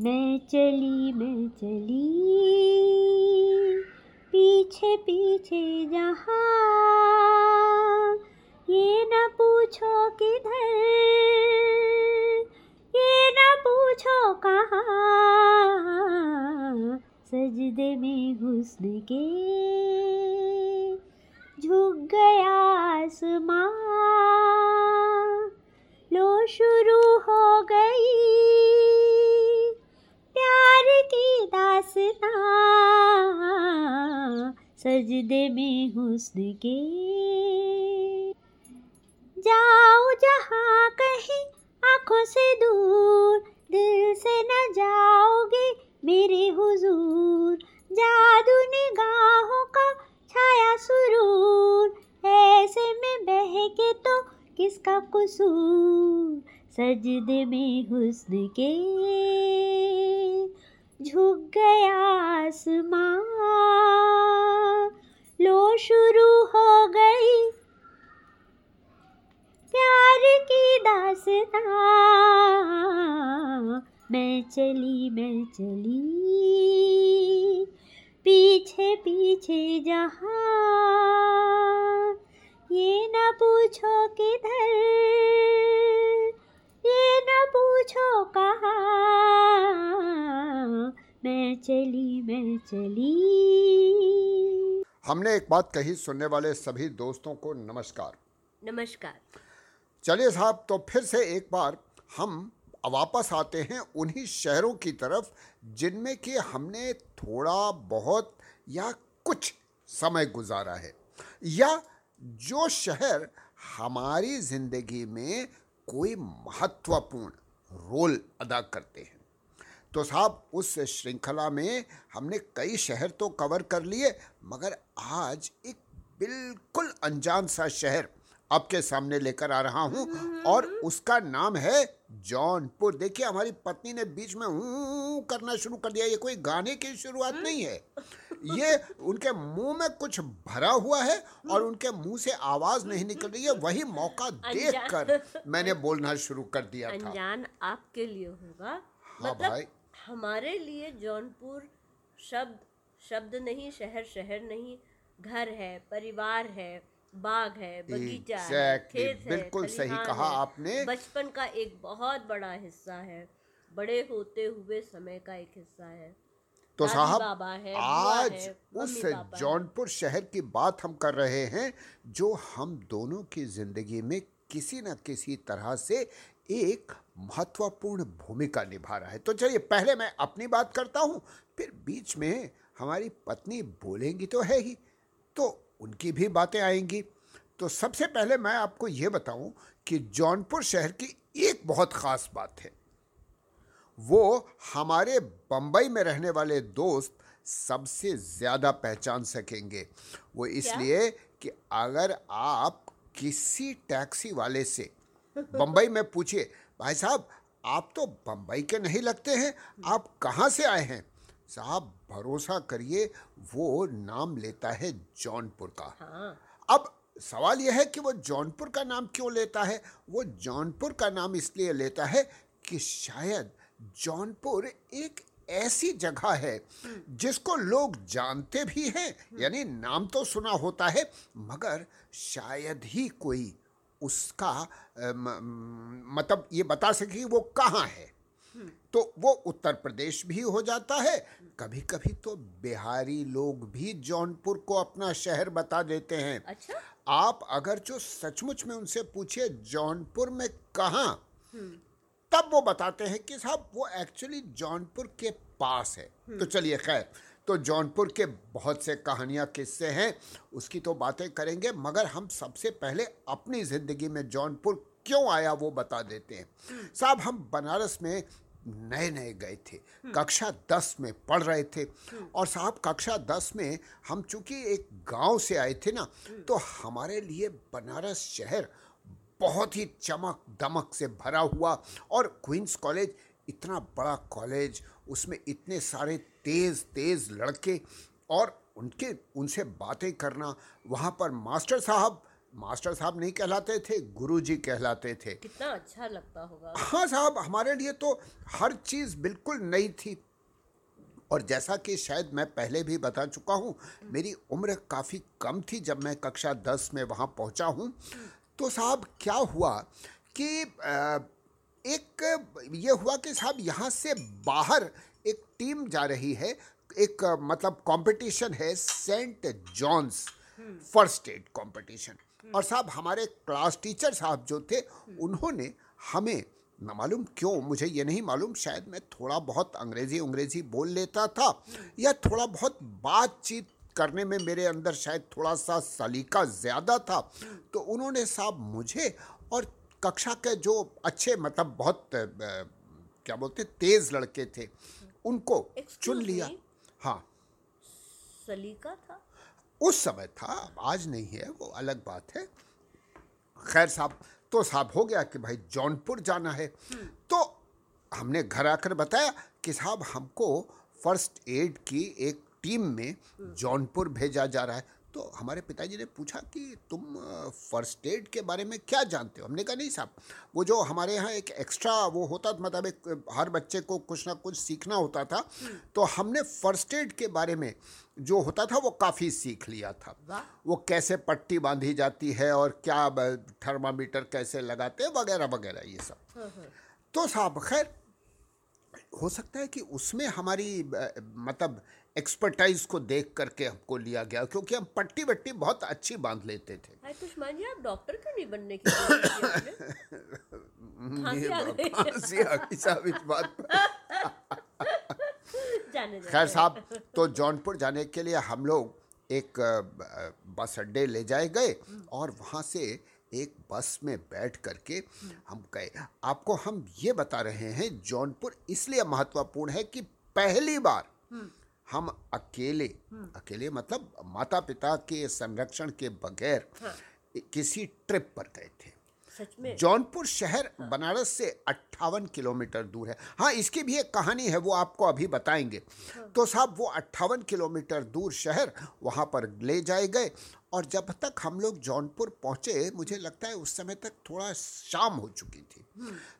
मैं चली मैं चली। पीछे पीछे जहाँ ये न पूछो किधर, ये न पूछो कहाँ, सजदे में हुस्न के झुक गया आसमां। लो शुरू हो गई। सजदे में हुस्न के। जाओ जहाँ कहीं आँखों से दूर, दिल से न जाओगे मेरे हुजूर। जादू निगाहों का छाया सुरूर, ऐसे में बहके तो किसका कसूर? सजदे में हुस्न के। झुक गया आसमां। लो शुरू हो गई प्यार की दास्तां। मैं चली मैं चली। पीछे पीछे जहाँ। ये न पूछो किधर। ये न पूछो कहाँ। मैं चली मैं चली। हमने एक बात कही सुनने वाले सभी दोस्तों को नमस्कार। नमस्कार। चलिए साहब तो फिर से एक बार हम वापस आते हैं उन्हीं शहरों की तरफ़ जिनमें कि हमने थोड़ा बहुत या कुछ समय गुजारा है। या जो शहर हमारी ज़िंदगी में कोई महत्वपूर्ण रोल अदा करते हैं। तो साहब, उस श्रृंखला में हमने कई शहर तो कवर कर लिए, मगर आज एक बिल्कुल अनजान सा शहर आपके सामने लेकर आ रहा हूँ और उसका नाम है जौनपुर। देखिए, हमारी पत्नी ने बीच में हूँ करना शुरू कर दिया। ये कोई गाने की शुरुआत नहीं है। ये उनके मुँह में कुछ भरा हुआ है और उनके मुँह से आवाज़ नहीं निकल रही है। वही मौका देखकर मैंने बोलना शुरू कर दिया था। अनजान आपके लिए होगा। हाँ मतलब भाई। हमारे लिए जौनपुर शब्द शब्द नहीं शहर शहर नहीं घर है परिवार है बाग है बगीचा है खेत है बिल्कुल सही कहा आपने। बचपन का एक बहुत बड़ा हिस्सा है। बड़े होते हुए समय का एक हिस्सा है। तो साहब आज उस। जौनपुर शहर की बात हम कर रहे हैं जो हम दोनों की ज़िंदगी में किसी न किसी तरह से एक महत्वपूर्ण भूमिका निभा रहा है। तो चलिए पहले मैं अपनी बात करता हूँ फिर बीच में हमारी पत्नी बोलेंगी तो है ही तो उनकी भी बातें आएँगी। तो सबसे पहले मैं आपको ये बताऊँ कि जौनपुर शहर की एक बहुत ख़ास बात है। वो हमारे बम्बई में रहने वाले दोस्त सबसे ज़्यादा पहचान सकेंगे। वो इसलिए कि अगर आप किसी टैक्सी वाले से बम्बई में पूछिए भाई साहब आप तो बम्बई के नहीं लगते हैं आप कहाँ से आए हैं? साहब भरोसा करिए वो नाम लेता है जौनपुर का। हाँ। अब सवाल यह है कि वो जौनपुर का नाम क्यों लेता है? वो जौनपुर का नाम इसलिए लेता है कि शायद जौनपुर एक ऐसी जगह है जिसको लोग जानते भी हैं। यानी नाम तो सुना होता है मगर शायद ही कोई उसका मतलब ये बता सके कि वो कहाँ है। तो वो उत्तर प्रदेश भी हो जाता है। कभी कभी तो बिहारी लोग भी जौनपुर को अपना शहर बता देते हैं। अच्छा। आप अगर जो सचमुच में उनसे पूछिए जौनपुर में कहाँ? तब वो बताते हैं कि साहब वो एक्चुअली जौनपुर के पास है। तो चलिए खैर तो जौनपुर के बहुत से कहानियाँ किस्से हैं उसकी तो बातें करेंगे मगर हम सबसे पहले अपनी ज़िंदगी में जौनपुर क्यों आया वो बता देते हैं। साहब हम बनारस में नए नए गए थे कक्षा दस में पढ़ रहे थे और साहब कक्षा दस में हम चूँकि एक गाँव से आए थे ना तो हमारे लिए बनारस शहर बहुत ही चमक दमक से भरा हुआ और क्वींस कॉलेज इतना बड़ा कॉलेज उसमें इतने सारे तेज़ तेज़ लड़के और उनके उनसे बातें करना वहाँ पर मास्टर साहब मास्टर साहब नहीं कहलाते थे गुरुजी कहलाते थे। कितना अच्छा लगता होगा। हाँ साहब हमारे लिए तो हर चीज़ बिल्कुल नई थी। और जैसा कि शायद मैं पहले भी बता चुका हूँ मेरी उम्र काफ़ी कम थी जब मैं कक्षा दस में वहाँ पहुँचा हूँ। तो साहब क्या हुआ कि एक ये हुआ कि साहब यहाँ से बाहर एक टीम जा रही है, एक मतलब कंपटीशन है saint John's first aid competition. और साहब हमारे क्लास टीचर साहब जो थे, उन्होंने हमें, न मालूम क्यों, मुझे ये नहीं मालूम, शायद मैं थोड़ा बहुत अंग्रेज़ी अंग्रेज़ी बोल लेता था या थोड़ा बहुत बातचीत करने में मेरे अंदर शायद थोड़ा सा सलीका ज़्यादा था। तो उन्होंने साहब मुझे और कक्षा के जो अच्छे मतलब बहुत क्या बोलते तेज लड़के थे उनको Excuse चुन लिया। me? हाँ। सलीका था? उस समय था आज नहीं है वो अलग बात है। खैर साहब तो साहब हो गया कि भाई जौनपुर जाना है। तो हमने घर आकर बताया कि साहब हमको फ़र्स्ट एड की एक टीम में जौनपुर भेजा जा रहा है। तो हमारे पिताजी ने पूछा कि तुम फ़र्स्ट एड के बारे में क्या जानते हो? हमने कहा नहीं साहब वो जो हमारे यहाँ एक एक्स्ट्रा वो होता था मतलब एक हर बच्चे को कुछ ना कुछ सीखना होता था। तो हमने फ़र्स्ट एड के बारे में जो होता था वो काफ़ी सीख लिया था। वो कैसे पट्टी बांधी जाती है और क्या थर्मामीटर कैसे लगाते हैं वगैरह वगैरह ये सब। तो साहब खैर हो सकता है कि उसमें हमारी मतलब एक्सपर्टाइज को देख करके हमको लिया गया क्योंकि हम पट्टी वट्टी बहुत अच्छी बाँध लेते थे। जी आप डॉक्टर क्यों नहीं बनने की इस बात पर। खैर साहब तो जौनपुर जाने के लिए हम लोग एक बस अड्डे ले जाए गए और वहाँ से एक बस में बैठ करके हम गए। आपको हम ये बता रहे हैं जौनपुर इसलिए महत्वपूर्ण है कि पहली बार हम अकेले अकेले मतलब माता पिता के संरक्षण के बगैर किसी ट्रिप पर गए। जौनपुर शहर बनारस से अट्ठावन किलोमीटर दूर है। हाँ इसकी भी एक कहानी है वो आपको अभी बताएँगे। तो साहब वो अट्ठावन किलोमीटर दूर शहर वहाँ पर ले जाए गए और जब तक हम लोग जौनपुर पहुँचे मुझे लगता है उस समय तक थोड़ा शाम हो चुकी थी।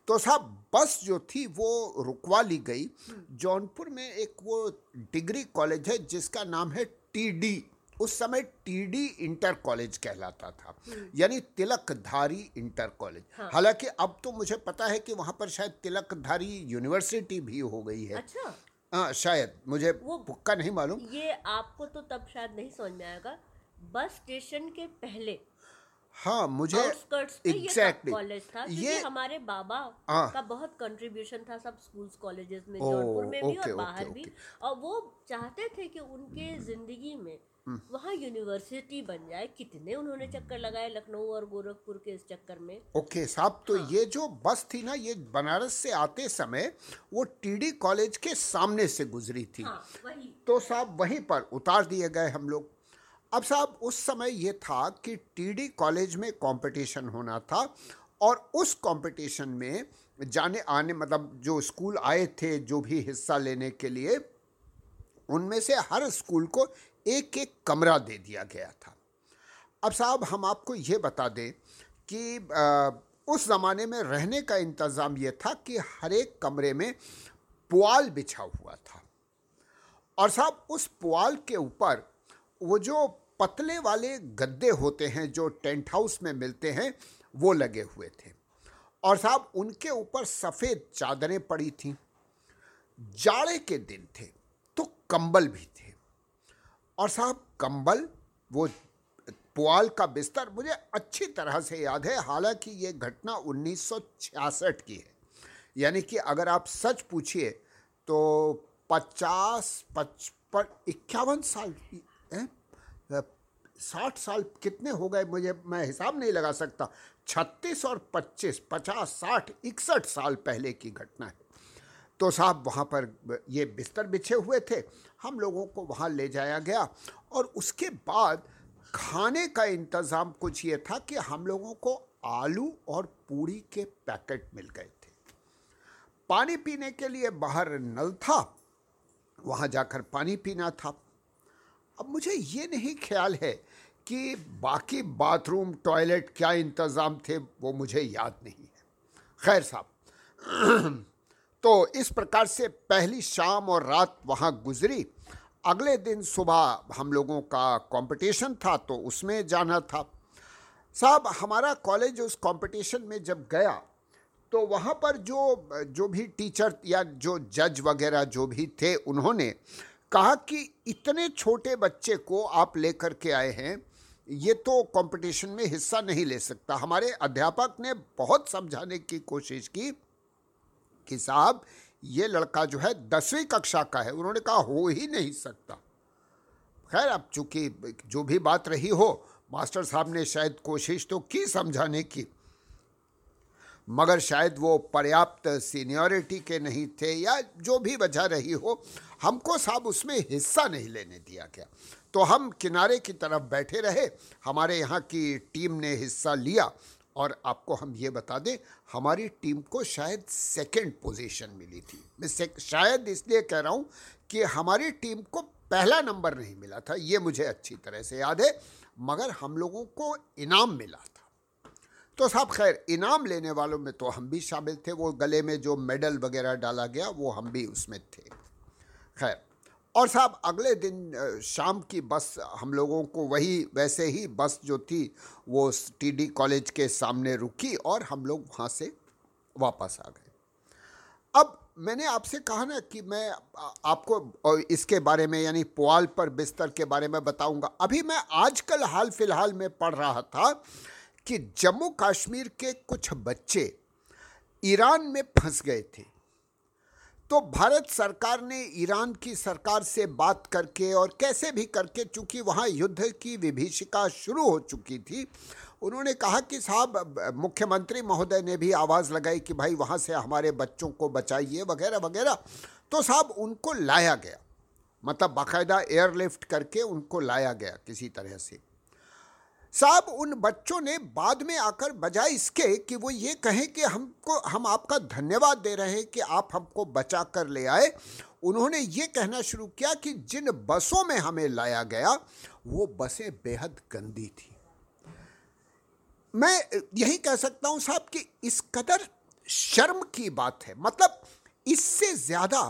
तो साहब बस जो थी वो रुकवा ली गई। जौनपुर में एक वो डिग्री कॉलेज है जिसका नाम है टीडी। उस समय टीडी इंटर कॉलेज कहलाता था यानी तिलकधारी इंटर कॉलेज। हाँ। हालाँकि अब तो मुझे पता है कि वहाँ पर शायद तिलकधारी यूनिवर्सिटी भी हो गई है। अच्छा। हाँ शायद मुझे वो- पुक्का नहीं मालूम। ये आपको तो तब शायद नहीं समझ में आएगा। बस स्टेशन के पहले। हाँ मुझे एग्जैक्टली कॉलेज था ये हमारे बाबा हाँ। का बहुत कंट्रीब्यूशन था सब स्कूल्स कॉलेजेस में ओ, जौनपुर में भी और बाहर भी। और वो चाहते थे कि उनके ज़िंदगी में। वहाँ यूनिवर्सिटी बन जाए कितने उन्होंने चक्कर लगाए लखनऊ और गोरखपुर के इस चक्कर में? ओके साहब तो हाँ। ये जो बस थी ना ये बनारस से आते समय वो टीडी कॉलेज के सामने से गुजरी थी। हाँ वही। तो साहब वहीं पर उतार दिए गए हम लोग। अब साहब उस समय ये था कि टीडी कॉलेज में कंपटीशन होना था और उस कंपटीशन में जाने आने मतलब जो स्कूल आए थे जो भी हिस्सा लेने के लिए उनमें से हर स्कूल को एक एक कमरा दे दिया गया था। अब साहब हम आपको ये बता दें कि अ, उस ज़माने में रहने का इंतज़ाम ये था कि हर एक कमरे में पुआल बिछा हुआ था। और साहब उस पुआल के ऊपर वो जो पतले वाले गद्दे होते हैं जो टेंट हाउस में मिलते हैं वो लगे हुए थे। और साहब उनके ऊपर सफ़ेद चादरें पड़ी थीं। जाड़े के दिन थे तो कंबल भी थे। और साहब, कंबल, वो पुआल का बिस्तर मुझे अच्छी तरह से याद है, हालाँकि ये घटना 1966 की है। यानी कि अगर आप सच पूछिए तो पचास, पचपन, इक्यावन साल? साठ साल कितने हो गए मुझे, मैं हिसाब नहीं लगा सकता। छत्तीस और पच्चीस, पचास, साठ, इकसठ साल पहले की घटना है। तो साहब, वहाँ पर ये बिस्तर बिछे हुए थे हम लोगों को वहाँ ले जाया गया। और उसके बाद खाने का इंतज़ाम कुछ ये था कि हम लोगों को आलू और पूड़ी के पैकेट मिल गए थे। पानी पीने के लिए बाहर नल था, वहाँ जाकर पानी पीना था। अब मुझे ये नहीं ख्याल है कि बाकी बाथरूम, टॉयलेट क्या इंतज़ाम थे, वो मुझे याद नहीं है। खैर साहब तो इस प्रकार से पहली शाम और रात वहाँ गुजरी। अगले दिन सुबह हम लोगों का कंपटीशन था तो उसमें जाना था। साहब, हमारा कॉलेज उस कंपटीशन में जब गया तो वहाँ पर जो जो भी टीचर या जो जज वगैरह जो भी थे, उन्होंने कहा कि इतने छोटे बच्चे को आप लेकर के आए हैं, ये तो कंपटीशन में हिस्सा नहीं ले सकता। हमारे अध्यापक ने बहुत समझाने की कोशिश की कि साहब, ये लड़का जो है दसवीं कक्षा का है, उन्होंने कहा, हो ही नहीं सकता। खैर, अब चूँकि जो भी बात रही हो, मास्टर साहब ने शायद कोशिश तो की समझाने की, मगर शायद वो पर्याप्त सीनियरिटी के नहीं थे या जो भी वजह रही हो, हमको साहब उसमें हिस्सा नहीं लेने दिया गया। तो हम किनारे की तरफ़ बैठे रहे, हमारे यहाँ की टीम ने हिस्सा लिया और आपको हम ये बता दें, हमारी टीम को शायद सेकंड पोजीशन मिली थी। मैं शायद इसलिए कह रहा हूँ कि हमारी टीम को पहला नंबर नहीं मिला था, ये मुझे अच्छी तरह से याद है, मगर हम लोगों को इनाम मिला था। तो साहब खैर, इनाम लेने वालों में तो हम भी शामिल थे, वो गले में जो मेडल वगैरह डाला गया, वो हम भी उसमें थे। खैर और साहब, अगले दिन शाम की बस, हम लोगों को वही, वैसे ही बस जो थी, वो टीडी कॉलेज के सामने रुकी और हम लोग वहाँ से वापस आ गए। अब मैंने आपसे कहा ना कि मैं आपको इसके बारे में, यानी पुआल पर बिस्तर के बारे में बताऊँगा। अभी मैं आजकल हाल फ़िलहाल में पढ़ रहा था कि जम्मू कश्मीर के कुछ बच्चे ईरान में फंस गए थे। तो भारत सरकार ने ईरान की सरकार से बात करके और कैसे भी करके, चूँकि वहाँ युद्ध की विभीषिका शुरू हो चुकी थी, उन्होंने कहा कि साहब मुख्यमंत्री महोदय ने भी आवाज़ लगाई कि भाई वहाँ से हमारे बच्चों को बचाइए वगैरह वगैरह। तो साहब, उनको लाया गया। मतलब बाकायदा एयरलिफ्ट करके उनको लाया गया किसी तरह से। साहब, उन बच्चों ने बाद में आकर बजाय इसके कि वो ये कहें कि हमको, हम आपका धन्यवाद दे रहे हैं कि आप हमको बचा कर ले आए। उन्होंने ये कहना शुरू किया कि जिन बसों में हमें लाया गया, वो बसें बेहद गंदी थी। मैं यही कह सकता हूँ साहब कि इस कदर शर्म की बात है। मतलब इससे ज़्यादा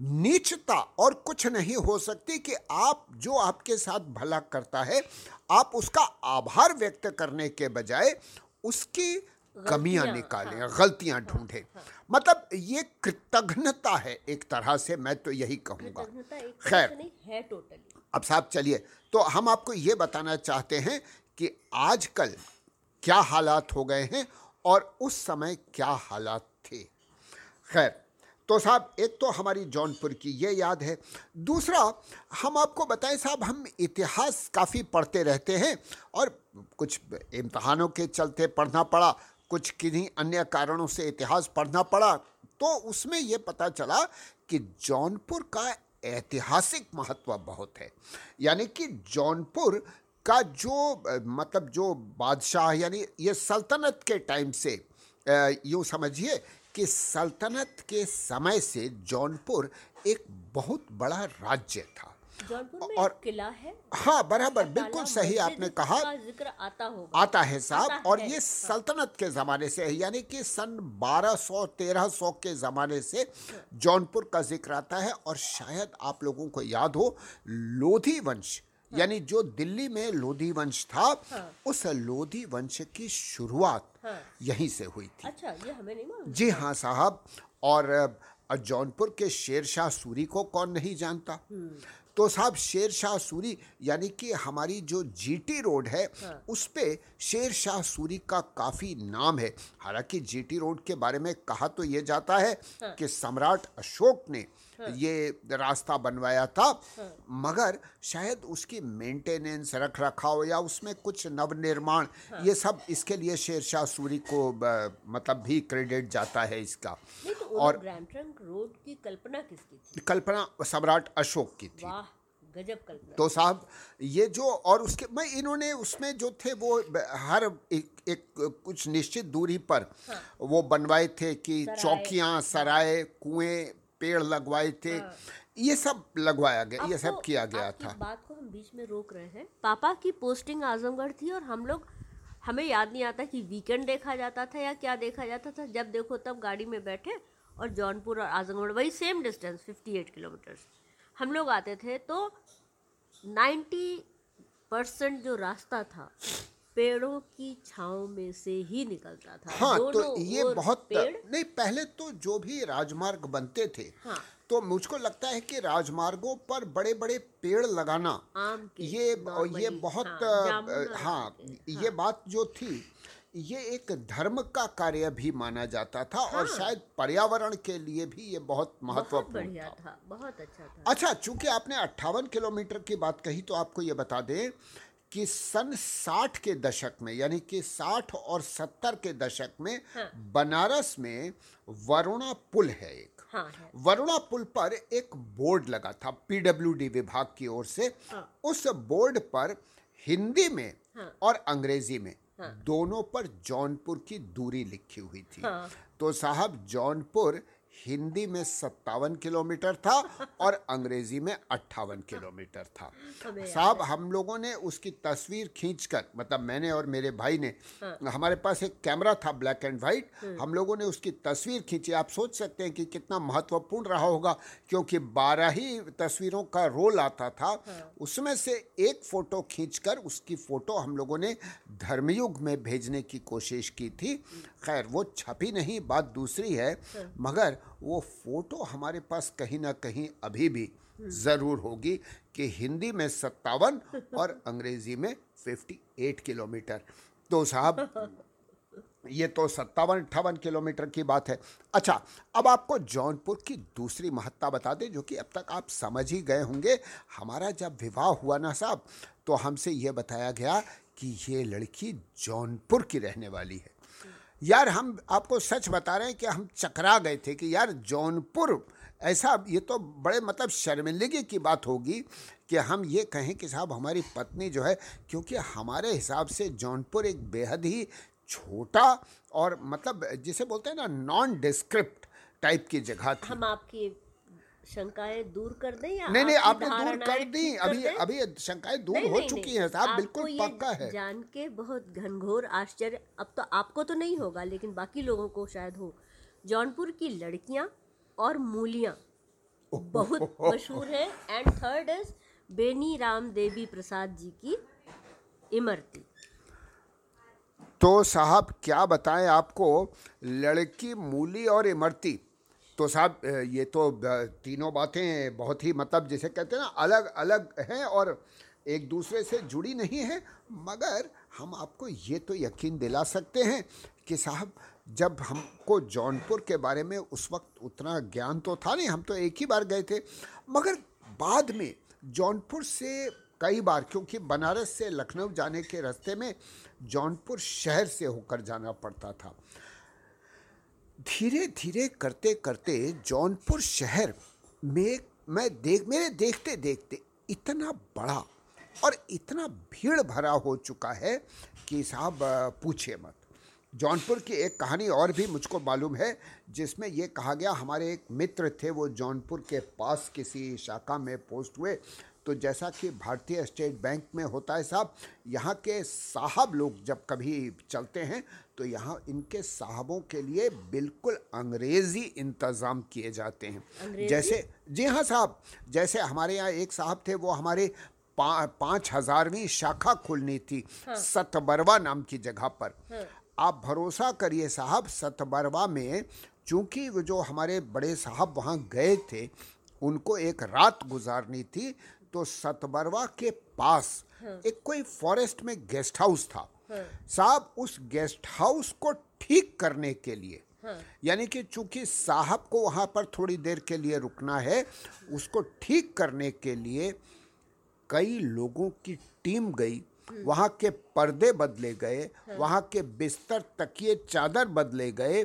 नीचता और कुछ नहीं हो सकती कि आप जो आपके साथ भला करता है आप उसका आभार व्यक्त करने के बजाय उसकी कमियाँ निकालें हाँ, गलतियाँ हाँ, ढूंढें। हाँ, हाँ, मतलब ये कृतज्ञता है एक तरह से मैं तो यही कहूँगा। खैर। है टोटली अब साहब चलिए तो हम आपको ये बताना चाहते हैं कि आजकल क्या हालात हो गए हैं और उस समय क्या हालात थे। खैर तो साहब, एक तो हमारी जौनपुर की ये याद है। दूसरा, हम आपको बताएँ साहब, हम इतिहास काफ़ी पढ़ते रहते हैं और कुछ इम्तहानों के चलते पढ़ना पड़ा, कुछ किन्हीं अन्य कारणों से इतिहास पढ़ना पड़ा तो उसमें ये पता चला कि जौनपुर का ऐतिहासिक महत्व बहुत है। यानी कि जौनपुर का जो मतलब जो बादशाह, यानी ये सल्तनत के टाइम से यूँ समझिए कि सल्तनत के समय से जौनपुर एक बहुत बड़ा राज्य था। और किला है। हाँ बराबर बिल्कुल सही आपने कहा। ज़िक्र आता होगा। आता है साहब। और है, ये सल्तनत के ज़माने से है यानी कि सन 1200 1300 के ज़माने से जौनपुर का ज़िक्र आता है। और शायद आप लोगों को याद हो लोधी वंश हाँ। यानी जो दिल्ली में लोधी वंश था हाँ। उस लोधी वंश की शुरुआत हाँ। यहीं से हुई थी अच्छा ये हमें नहीं मालूम जी हाँ साहब और जौनपुर के शेर शाह सूरी को कौन नहीं जानता हम्म। तो साहब शेर शाह सूरी यानी कि हमारी जो जीटी रोड है हाँ। उस पे शेर शाह सूरी का काफ़ी नाम है हालाँकि जीटी रोड के बारे में कहा तो ये जाता है हाँ। कि सम्राट अशोक ने हाँ। ये रास्ता बनवाया था हाँ। मगर शायद उसकी मेंटेनेंस रख रखाव या उसमें कुछ नवनिर्माण हाँ। ये सब इसके लिए शेर शाह सूरी को मतलब भी क्रेडिट जाता है इसका तो और रोड की कल्पना किसकी थी कल्पना सम्राट अशोक की थी गजब कल्पना तो साहब ये जो और उसके मैं इन्होंने उसमें जो थे वो हर एक, एक कुछ निश्चित दूरी पर हाँ। वो बनवाए थे कि चौकियाँ सराय कुएँ पेड़ लगवाए थे। हाँ। ये सब लगवाया गया ये सब किया गया था। बात को हम बीच में रोक रहे हैं। पापा की पोस्टिंग आजमगढ़ थी और हम लोग हमें याद नहीं आता कि वीकेंड देखा जाता था या क्या देखा जाता था। जब देखो तब गाड़ी में बैठे और जौनपुर और आजमगढ़ वही सेम डिस्टेंस 58 किलोमीटर हम लोग आते थे तो 90 परसेंट जो रास्ता था पेड़ों की छांव में से ही निकलता था। हाँ तो ये बहुत नहीं पहले तो जो भी राजमार्ग बनते थे हाँ। तो मुझको लगता है कि राजमार्गों पर बड़े बड़े पेड़ लगाना आम के ये ये बहुत हाँ, अ, हाँ ये बात जो थी ये एक धर्म का कार्य भी माना जाता था हाँ। और शायद पर्यावरण के लिए भी ये बहुत बहुत महत्वपूर्ण था। था बहुत अच्छा था। अच्छा चूँकि आपने अट्ठावन किलोमीटर की बात कही तो आपको ये बता दें कि सन 60 के दशक में यानी कि 60 और 70 के दशक में हाँ। बनारस में वरुणा पुल है एक हाँ है वरुणा पुल पर एक बोर्ड लगा था पीडब्ल्यूडी विभाग की ओर से हाँ। उस बोर्ड पर हिंदी में हाँ। और अंग्रेज़ी में हाँ। दोनों पर जौनपुर की दूरी लिखी हुई थी हाँ। तो साहब जौनपुर हिंदी में सत्तावन किलोमीटर था और अंग्रेज़ी में अट्ठावन किलोमीटर था। साहब हम लोगों ने उसकी तस्वीर खींचकर मतलब मैंने और मेरे भाई ने हमारे पास एक कैमरा था ब्लैक एंड वाइट हम लोगों ने उसकी तस्वीर खींची। आप सोच सकते हैं कि कितना महत्वपूर्ण रहा होगा क्योंकि बारह ही तस्वीरों का रोल आता था। उसमें से एक फ़ोटो खींचकर उसकी फ़ोटो हम लोगों ने धर्मयुग में भेजने की कोशिश की थी। खैर वो छपी नहीं बात दूसरी है। मगर वो फ़ोटो हमारे पास कहीं ना कहीं अभी भी ज़रूर होगी कि हिंदी में सत्तावन और अंग्रेज़ी में 58 किलोमीटर। तो साहब ये तो सत्तावन अट्ठावन किलोमीटर की बात है। अच्छा अब आपको जौनपुर की दूसरी महत्ता बता दें जो कि अब तक आप समझ ही गए होंगे। हमारा जब विवाह हुआ ना साहब तो हमसे ये बताया गया कि ये लड़की जौनपुर की रहने वाली है। यार हम आपको सच बता रहे हैं कि हम चकरा गए थे कि यार जौनपुर, ऐसा ये तो बड़े मतलब शर्मिंदगी की बात होगी कि हम ये कहें कि साहब हमारी पत्नी जो है, क्योंकि हमारे हिसाब से जौनपुर एक बेहद ही छोटा और मतलब जिसे बोलते हैं ना नॉन डिस्क्रिप्ट टाइप की जगह थी। हम आपकी शंकाएँ दूर कर दें या नहीं नहीं आपने दूर कर दी। कर अभी अभी शंकाएँ दूर नहीं, हो नहीं, चुकी नहीं। हैं साहब बिल्कुल पक्का है। जान के बहुत घनघोर आश्चर्य अब तो आपको तो नहीं होगा लेकिन बाकी लोगों को शायद हो। जौनपुर की लड़कियाँ और मूलियाँ बहुत मशहूर है and third is Beni Ram Devi Prasad ji की इमरती। तो साहब क्या बताएँ आपको लड़की मूली और इमरती तो साहब ये तो तीनों बातें बहुत ही मतलब जिसे कहते हैं ना, अलग अलग हैं और एक दूसरे से जुड़ी नहीं है, मगर हम आपको ये तो यकीन दिला सकते हैं कि साहब, जब हमको जौनपुर के बारे में उस वक्त उतना ज्ञान तो था नहीं, हम तो एक ही बार गए थे, मगर बाद में जौनपुर से कई बार, क्योंकि बनारस से लखनऊ जाने के रास्ते में जौनपुर शहर से होकर जाना पड़ता था। धीरे धीरे करते करते जौनपुर शहर में मैं देख, मेरे देखते देखते इतना बड़ा और इतना भीड़ भरा हो चुका है कि साहब पूछिए मत। जौनपुर की एक कहानी और भी मुझको मालूम है, जिसमें ये कहा गया, हमारे एक मित्र थे, वो जौनपुर के पास किसी शाखा में पोस्ट हुए तो जैसा कि भारतीय स्टेट बैंक में होता है साहब यहाँ के साहब लोग जब कभी चलते हैं तो यहाँ इनके साहबों के लिए बिल्कुल अंग्रेज़ी इंतज़ाम किए जाते हैं जैसे जी हाँ साहब जैसे हमारे यहाँ एक साहब थे वो हमारे पा, पाँच हज़ारवीं शाखा खुलनी थी हाँ। सतबरवा नाम की जगह पर हाँ। आप भरोसा करिए साहब सतबरवा में चूँकि वो जो हमारे बड़े साहब वहाँ गए थे उनको एक रात गुजारनी थी तो सतबरवा के पास एक कोई फॉरेस्ट में गेस्ट हाउस था। साहब उस गेस्ट हाउस को ठीक करने के लिए यानी कि चूँकि साहब को वहाँ पर थोड़ी देर के लिए रुकना है उसको ठीक करने के लिए कई लोगों की टीम गई। वहाँ के पर्दे बदले गए वहाँ के बिस्तर तकिए चादर बदले गए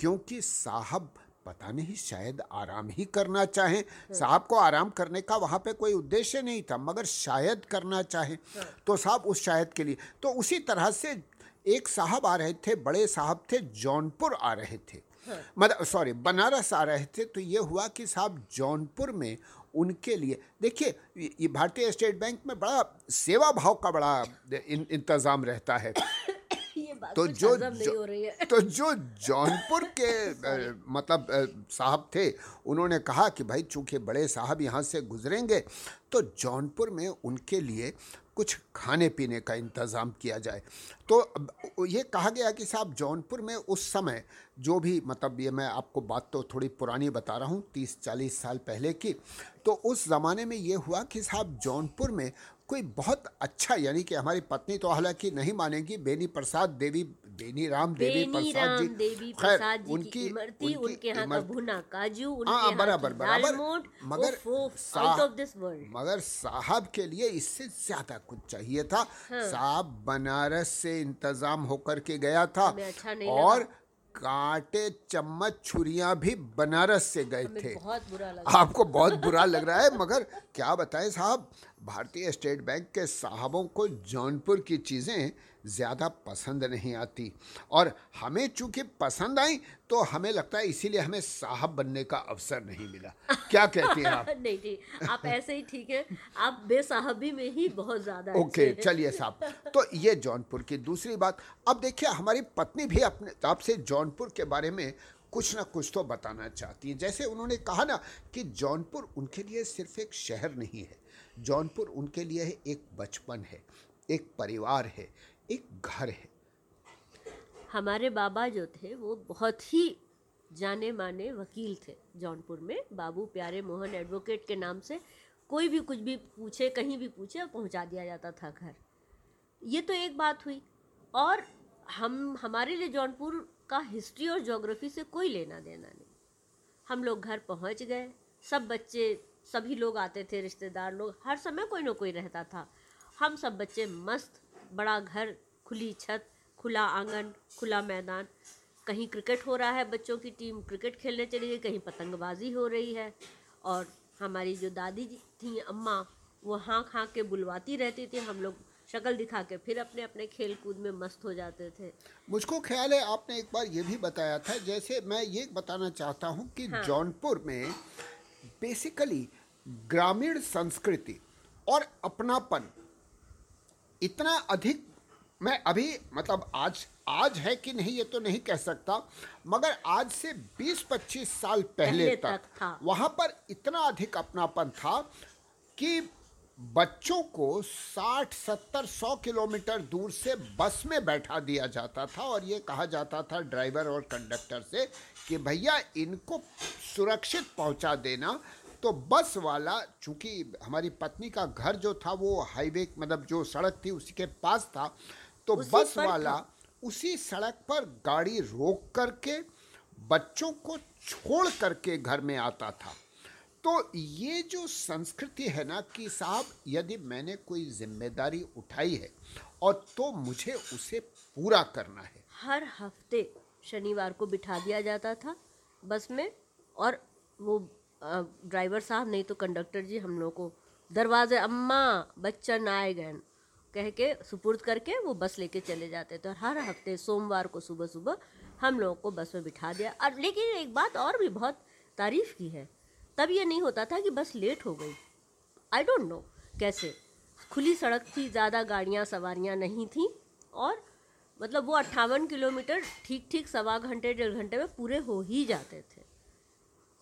क्योंकि साहब पता नहीं, शायद आराम ही करना चाहें। साहब को आराम करने का वहाँ पे कोई उद्देश्य नहीं था, मगर शायद करना चाहें। तो साहब, उस शायद के लिए। तो उसी तरह से एक साहब आ रहे थे, बड़े साहब थे, जौनपुर आ रहे थे। मतलब सॉरी, बनारस आ रहे थे। तो ये हुआ कि साहब, जौनपुर में उनके लिए, देखिए, ये- भारतीय स्टेट बैंक में बड़ा सेवा भाव का बड़ा इंतज़ाम रहता है। तो जो तो जो जौनपुर के मतलब साहब थे उन्होंने कहा कि भाई चूँकि बड़े साहब यहाँ से गुजरेंगे तो जौनपुर में उनके लिए कुछ खाने पीने का इंतज़ाम किया जाए। तो ये कहा गया कि साहब जौनपुर में उस समय जो भी मतलब ये मैं आपको बात तो थोड़ी पुरानी बता रहा हूँ तीस चालीस साल पहले की तो उस ज़माने में ये हुआ कि साहब जौनपुर में कोई बहुत अच्छा यानी कि हमारी पत्नी तो हालाँकि नहीं मानेगी बेनी प्रसाद देवी बेनी राम देवी बेनी प्रसाद राम जी। देवी खैर, प्रसाद जी उनकी इमरती उनके यहाँ का भुना काजू उनके हाँ यहाँ बराबर बराबर। मगर मगर साहब के लिए इससे ज़्यादा कुछ चाहिए था। हाँ। साहब बनारस से इंतज़ाम होकर के गया था अच्छा और कांटे चम्मच छुरियाँ भी बनारस से गए थे। बहुत बुरा लगा। आपको बहुत बुरा लग रहा है मगर क्या बताएँ साहब भारतीय स्टेट बैंक के साहबों को जौनपुर की चीज़ें ज़्यादा पसंद नहीं आती। और हमें चूँकि पसंद आई तो हमें लगता है इसीलिए हमें साहब बनने का अवसर नहीं मिला। क्या कहती हैं आप? नहीं नहीं आप ऐसे ही ठीक है। आप बेसाहबी में ही बहुत ज़्यादा ओके चलिए साहब। तो ये जौनपुर की दूसरी बात। अब देखिए हमारी पत्नी भी अपने आपसे जौनपुर के बारे में कुछ ना कुछ तो बताना चाहती है। जैसे उन्होंने कहा ना कि जौनपुर उनके लिए सिर्फ़ एक शहर नहीं है जौनपुर उनके लिए एक बचपन है, एक परिवार है, एक घर है। हमारे बाबा जो थे, वो बहुत ही जाने माने वकील थे जौनपुर में। बाबू प्यारे मोहन एडवोकेट के नाम से कोई भी कुछ भी पूछे, कहीं भी पूछे पहुँचा दिया जाता था घर। ये तो एक बात हुई। और हम, हमारे लिए जौनपुर का हिस्ट्री और ज्योग्राफी से कोई लेना देना नहीं। हम लोग घर पहुँच गए, सब बच्चे सभी लोग आते थे रिश्तेदार लोग। हर समय कोई ना कोई रहता था। हम सब बच्चे मस्त बड़ा घर खुली छत खुला आँगन खुला मैदान। कहीं क्रिकेट हो रहा है बच्चों की टीम क्रिकेट खेलने चली गई कहीं पतंगबाजी हो रही है। और हमारी जो दादी जी थी अम्मा वो हाँक हाँक के बुलवाती रहती थी। हम लोग शक्ल दिखा के फिर अपने अपने खेल कूद में मस्त हो जाते थे। मुझको ख्याल है आपने एक बार ये भी बताया था। जैसे मैं ये बताना चाहता हूँ कि हाँ। जौनपुर में बेसिकली ग्रामीण संस्कृति और अपनापन इतना अधिक मैं अभी मतलब आज आज है कि नहीं ये तो नहीं कह सकता मगर आज से 20-25 साल पहले, पहले तक, तक था। वहाँ पर इतना अधिक अपनापन था कि बच्चों को 60 70 100 किलोमीटर दूर से बस में बैठा दिया जाता था और ये कहा जाता था ड्राइवर और कंडक्टर से कि भैया इनको सुरक्षित पहुँचा देना तो बस वाला चूँकि हमारी पत्नी का घर जो था वो हाईवे मतलब जो सड़क थी उसी के पास था तो बस वाला उसी सड़क पर गाड़ी रोक करके बच्चों को छोड़ करके घर में आता था। तो ये जो संस्कृति है ना कि साहब यदि मैंने कोई ज़िम्मेदारी उठाई है और तो मुझे उसे पूरा करना है। हर हफ़्ते शनिवार को बिठा दिया जाता था बस में और वो ड्राइवर साहब, नहीं तो कंडक्टर जी हम लोग को दरवाजे, अम्मा, बच्चन आए गए कह के सुपुर्द करके वो बस लेके चले जाते थे और हर हफ़्ते सोमवार को सुबह सुबह हम लोगों को बस में बिठा दिया। और लेकिन एक बात और भी बहुत तारीफ़ की है। तब ये नहीं होता था कि बस लेट हो गई। आई डोंट नो कैसे। खुली सड़क थी, ज़्यादा गाड़ियाँ, सवारियाँ नहीं थी और मतलब वो अट्ठावन किलोमीटर ठीक ठीक सवा घंटे, डेढ़ घंटे में पूरे हो ही जाते थे।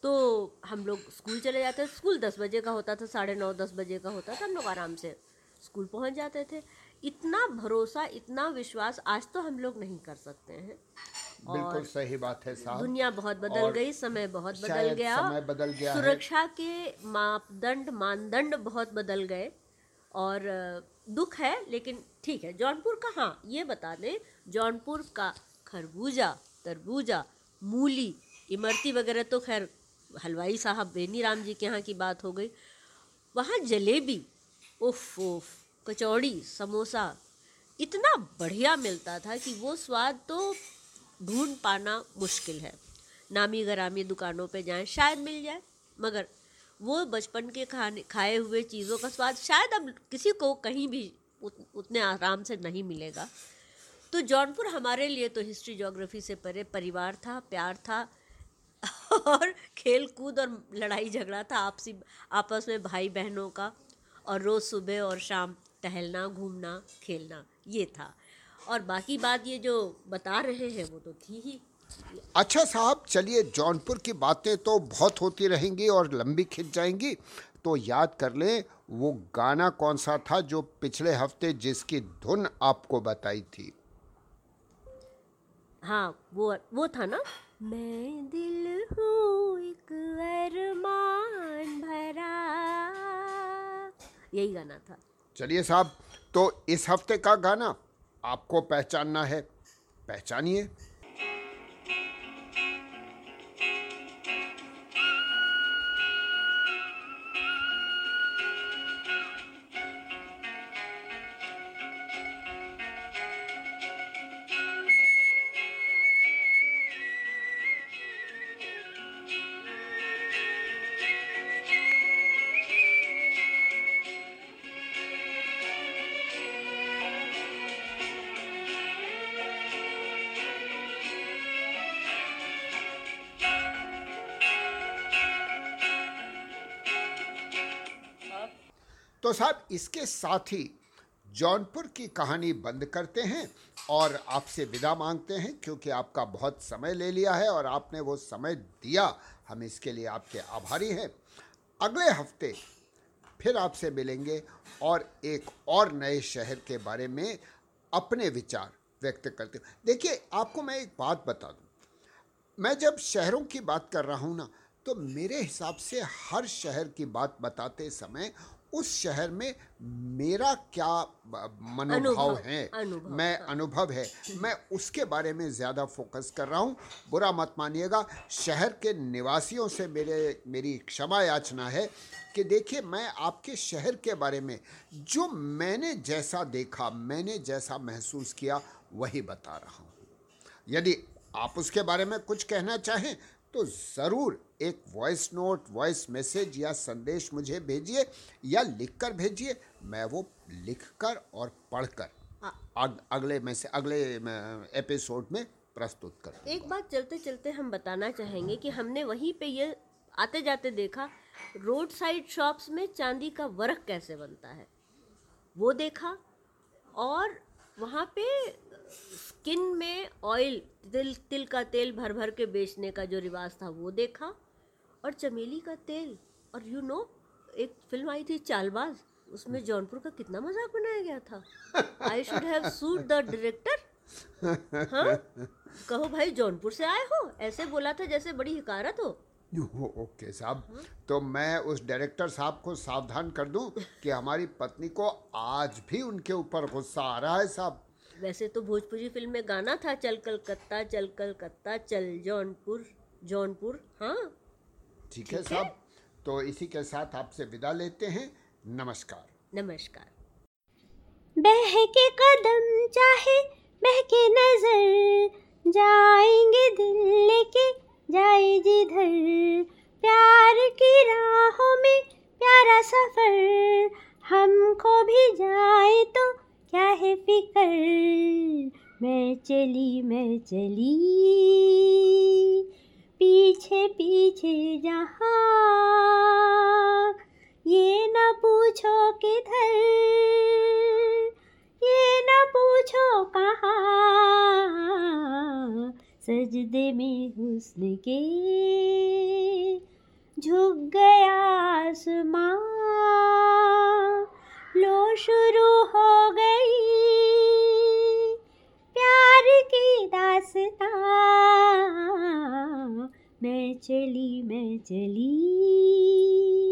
तो हम लोग स्कूल चले जाते थे। स्कूल दस बजे का होता था साढ़े नौ दस बजे का होता था। हम लोग आराम से स्कूल पहुँच जाते थे। इतना भरोसा इतना विश्वास आज तो हम लोग नहीं कर सकते हैं। बिल्कुल सही बात है साहब। दुनिया बहुत बदल गई समय बहुत बदल गया। समय बदल गया। सुरक्षा के मापदंड मानदंड बहुत बदल गए। और दुख है लेकिन ठीक है। जौनपुर का हाँ ये बता दें जौनपुर का खरबूजा तरबूजा मूली इमरती वगैरह तो खैर हलवाई साहब बेनी राम जी के यहाँ की बात हो गई। वहाँ जलेबी उफ उफ कचौड़ी समोसा इतना बढ़िया मिलता था कि वो स्वाद तो ढूंढ पाना मुश्किल है। नामी गरामी दुकानों पे जाएँ शायद मिल जाए मगर वो बचपन के खाने खाए हुए चीज़ों का स्वाद शायद अब किसी को कहीं भी उत, उतने आराम से नहीं मिलेगा। तो जौनपुर हमारे लिए तो हिस्ट्री जोग्राफी से परे परिवार था प्यार था और खेल कूद और लड़ाई झगड़ा था आपसी आपस में भाई बहनों का और रोज़ सुबह और शाम टहलना घूमना खेलना ये था। और बाकी बात ये जो बता रहे हैं वो तो थी ही। अच्छा साहब चलिए जौनपुर की बातें तो बहुत होती रहेंगी और लंबी खिंच जाएँगी। तो याद कर लें वो गाना कौन सा था जो पिछले हफ़्ते जिसकी धुन आपको बताई थी? हाँ वो वो था ना? मैं दिल हूँ एक अरमान भरा। यही गाना था। चलिए साहब तो इस हफ़्ते का गाना आपको पहचानना है। पहचानिए। इसके साथ ही जौनपुर की कहानी बंद करते हैं और आपसे विदा मांगते हैं, क्योंकि आपका बहुत समय ले लिया है और आपने वो समय दिया हम इसके लिए आपके आभारी हैं। अगले हफ़्ते फिर आपसे मिलेंगे और एक और नए शहर के बारे में अपने विचार व्यक्त करते हैं देखिए, आपको मैं एक बात बता दूँ। मैं जब शहरों की बात कर रहा हूँ ना तो मेरे हिसाब से हर शहर की बात बताते समय उस शहर में मेरा क्या मनोभाव है? अनुभव, मैं हाँ। अनुभव है। मैं उसके बारे में ज़्यादा फोकस कर रहा हूँ। बुरा मत मानिएगा शहर के निवासियों से मेरे मेरी क्षमा याचना है कि देखिए मैं आपके शहर के बारे में जो मैंने जैसा देखा मैंने जैसा महसूस किया वही बता रहा हूँ। यदि आप उसके बारे में कुछ कहना चाहें तो ज़रूर एक वॉइस नोट वॉइस मैसेज या संदेश मुझे भेजिए या लिखकर भेजिए मैं वो लिखकर और पढ़कर अग, अगले में से अगले एपिसोड में प्रस्तुत कर एक बात चलते चलते हम बताना चाहेंगे कि हमने वहीं पे ये आते जाते देखा रोड साइड शॉप्स में चांदी का वर्क कैसे बनता है? वो देखा और वहाँ पे स्किन में ऑयल तिल तिल का तेल भर भर के बेचने का जो रिवाज था वो देखा। और चमेली का तेल और यू you नो know, एक फ़िल्म आई थी चालबाज उसमें जौनपुर का कितना मज़ाक बनाया गया था। I should have shoot the director हाँ? कहो भाई जौनपुर से आए हो? ऐसे बोला था जैसे बड़ी हिकारत हो। ओके साहब। तो मैं उस डायरेक्टर साहब को सावधान कर दूँ कि हमारी पत्नी को आज भी उनके ऊपर गुस्सा आ रहा है साहब। वैसे तो भोजपुरी फ़िल्म में गाना था चल कलकत्ता चल कलकत्ता चल जौनपुर जौनपुर हाँ? ठीक है साहब तो इसी के साथ आपसे विदा लेते हैं नमस्कार। नमस्कार। बहके कदम चाहे बहके नज़र जाएँगे दिल लेके जाए जिधर। प्यार की राहों में प्यारा सफ़र हमको भी जाए तो क्या है फिकर? मैं चली मैं चली। पीछे पीछे जहाँ। ये न पूछो किधर। ये न पूछो कहाँ। सजदे में हुस्न के। झुक गया आसमां। लो शुरू हो गई। प्यार की दासता। मैं चली मैं चली।